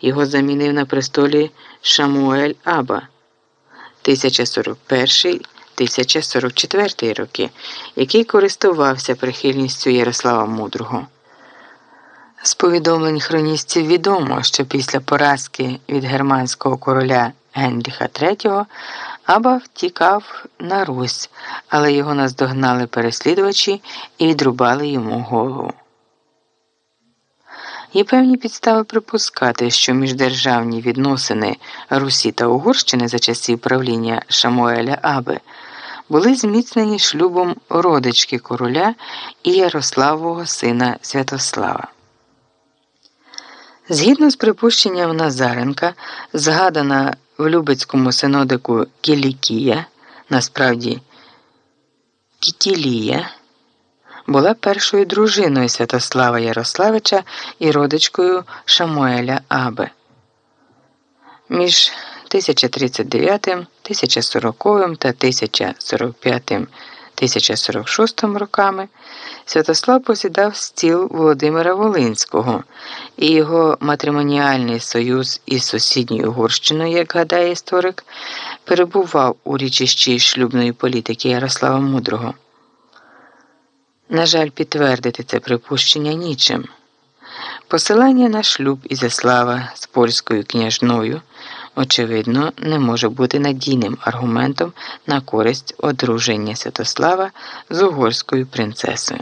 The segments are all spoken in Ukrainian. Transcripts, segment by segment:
Його замінив на престолі Шамуель Аба 1041-1044 роки, який користувався прихильністю Ярослава Мудрого. З повідомлень хроністів відомо, що після поразки від германського короля Генріха III Аба втікав на Русь, але його наздогнали переслідувачі і відрубали йому голову. Є певні підстави припускати, що міждержавні відносини Русі та Угорщини за часів правління Шамуеля Аби були зміцнені шлюбом родички короля і Ярославового сина Святослава. Згідно з припущенням Назаренка, згадана в Любецькому синодику Кілікія, насправді Кітілія, була першою дружиною Святослава Ярославича і родичкою Шамуеля Абе. Між 1039, 1040 та 1045 1046 роками Святослав посідав стіл Володимира Волинського, і його матримоніальний союз із сусідньою Угорщиною, як гадає історик, перебував у річищі шлюбної політики Ярослава Мудрого. На жаль, підтвердити це припущення нічим. Посилання на шлюб Ізяслава з польською княжною, очевидно, не може бути надійним аргументом на користь одруження Святослава з угорською принцесою.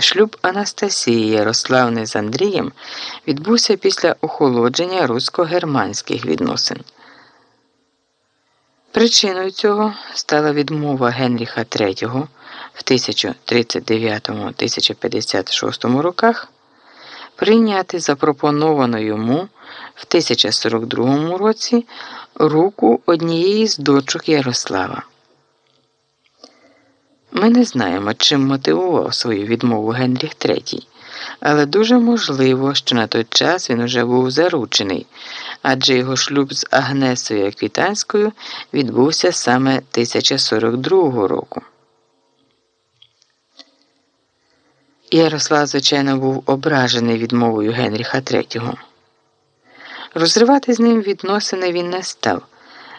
Шлюб Анастасії Ярославни з Андрієм відбувся після охолодження русько-германських відносин. Причиною цього стала відмова Генріха III в 1039-1056 роках прийняти запропоновану йому в 1042 році руку однієї з дочок Ярослава. Ми не знаємо, чим мотивував свою відмову Генріх III, але дуже можливо, що на той час він уже був заручений, адже його шлюб з Агнесою Аквітанською відбувся саме 1042 року. Ярослав, звичайно, був ображений відмовою Генріха III. Розривати з ним відносини він не став,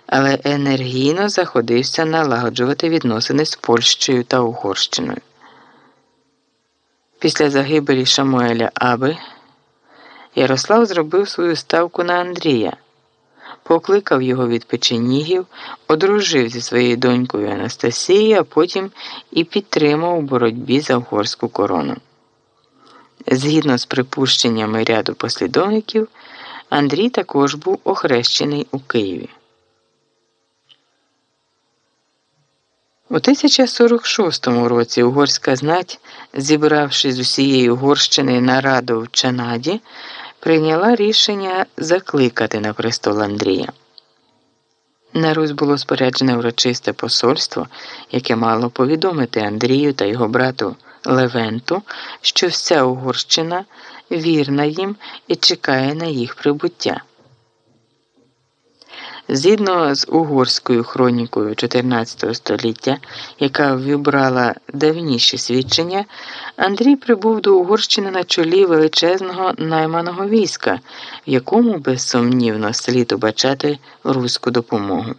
але енергійно заходився налагоджувати відносини з Польщею та Угорщиною. Після загибелі Шамуеля Аби Ярослав зробив свою ставку на Андрія, покликав його від печенігів, одружив зі своєю донькою Анастасією, а потім і підтримав у боротьбі за угорську корону. Згідно з припущеннями ряду послідовників, Андрій також був охрещений у Києві. У 1046 році угорська знать, зібравши з усієї Угорщини нараду в Чанаді, прийняла рішення закликати на престол Андрія. На Русь було споряджене урочисте посольство, яке мало повідомити Андрію та його брату Левенту, що вся Угорщина вірна їм і чекає на їх прибуття. Згідно з угорською хронікою 14 століття, яка вибрала давніші свідчення, Андрій прибув до Угорщини на чолі величезного найманого війська, в якому безсумнівно слід убачати руську допомогу.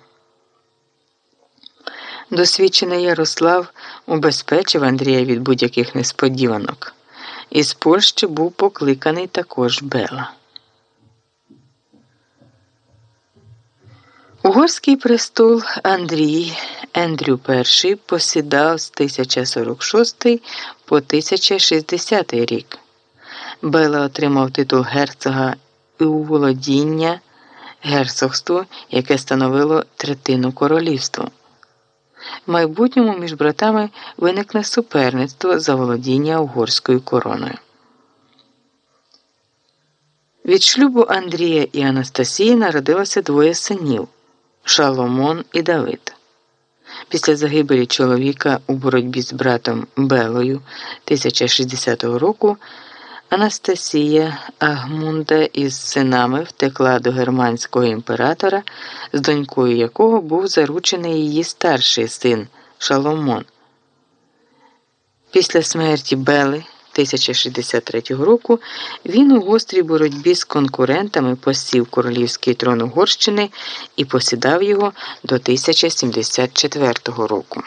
Досвідчений Ярослав убезпечив Андрія від будь-яких несподіванок. Із Польщі був покликаний також Бела. Угорський престол Андрій Ендрю І посідав з 1046 по 1060 рік. Бела отримав титул герцога і у володіння герцогство, яке становило третину королівства. В майбутньому між братами виникне суперництво за володіння угорською короною. Від шлюбу Андрія і Анастасії народилося двоє синів. Шаломон і Давид. Після загибелі чоловіка у боротьбі з братом Белою 1060 року Анастасія Агмунда із синами втекла до германського імператора, з донькою якого був заручений її старший син Шаломон. Після смерті Бели 1063 року він у гострій боротьбі з конкурентами посів королівський трон Угорщини і посідав його до 1074 року.